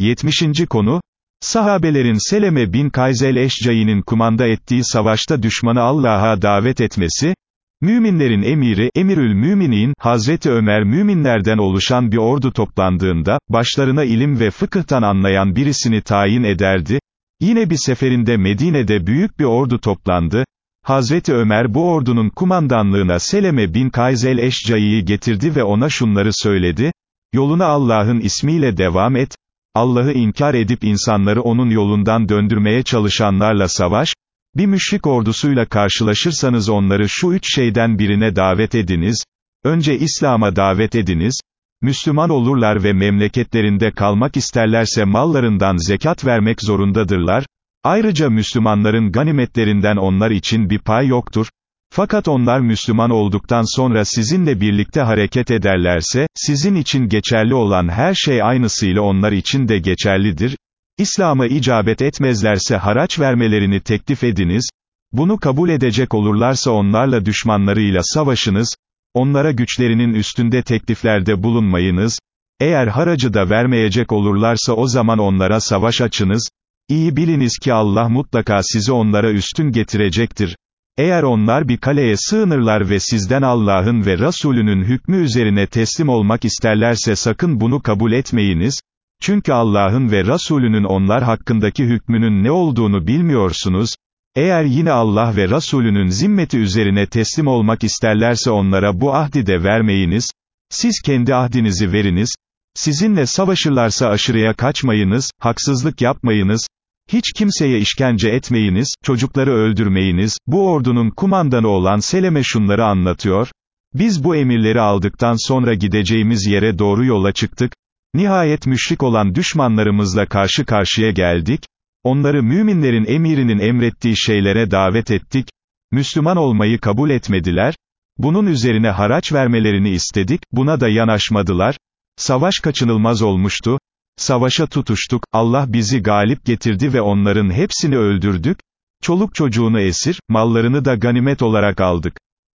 70. konu, sahabelerin Seleme bin Kayzel Eşcayi'nin kumanda ettiği savaşta düşmanı Allah'a davet etmesi, Müminlerin emiri, Emirül Müminin, Hazreti Ömer müminlerden oluşan bir ordu toplandığında, başlarına ilim ve fıkıhtan anlayan birisini tayin ederdi, yine bir seferinde Medine'de büyük bir ordu toplandı, Hazreti Ömer bu ordunun kumandanlığına Seleme bin Kayzel Eşcayi'yi getirdi ve ona şunları söyledi, yoluna Allah'ın ismiyle devam et, Allah'ı inkar edip insanları onun yolundan döndürmeye çalışanlarla savaş, bir müşrik ordusuyla karşılaşırsanız onları şu üç şeyden birine davet ediniz, önce İslam'a davet ediniz, Müslüman olurlar ve memleketlerinde kalmak isterlerse mallarından zekat vermek zorundadırlar, ayrıca Müslümanların ganimetlerinden onlar için bir pay yoktur, fakat onlar Müslüman olduktan sonra sizinle birlikte hareket ederlerse, sizin için geçerli olan her şey aynısıyla onlar için de geçerlidir, İslam'a icabet etmezlerse haraç vermelerini teklif ediniz, bunu kabul edecek olurlarsa onlarla düşmanlarıyla savaşınız, onlara güçlerinin üstünde tekliflerde bulunmayınız, eğer haracı da vermeyecek olurlarsa o zaman onlara savaş açınız, iyi biliniz ki Allah mutlaka sizi onlara üstün getirecektir. Eğer onlar bir kaleye sığınırlar ve sizden Allah'ın ve Resulünün hükmü üzerine teslim olmak isterlerse sakın bunu kabul etmeyiniz, çünkü Allah'ın ve Resulünün onlar hakkındaki hükmünün ne olduğunu bilmiyorsunuz, eğer yine Allah ve Resulünün zimmeti üzerine teslim olmak isterlerse onlara bu ahdi de vermeyiniz, siz kendi ahdinizi veriniz, sizinle savaşırlarsa aşırıya kaçmayınız, haksızlık yapmayınız, hiç kimseye işkence etmeyiniz, çocukları öldürmeyiniz, bu ordunun kumandanı olan Seleme şunları anlatıyor, biz bu emirleri aldıktan sonra gideceğimiz yere doğru yola çıktık, Nihayet müşrik olan düşmanlarımızla karşı karşıya geldik, onları müminlerin emirinin emrettiği şeylere davet ettik, Müslüman olmayı kabul etmediler, bunun üzerine haraç vermelerini istedik, buna da yanaşmadılar, savaş kaçınılmaz olmuştu, savaşa tutuştuk, Allah bizi galip getirdi ve onların hepsini öldürdük, çoluk çocuğunu esir, mallarını da ganimet olarak aldık.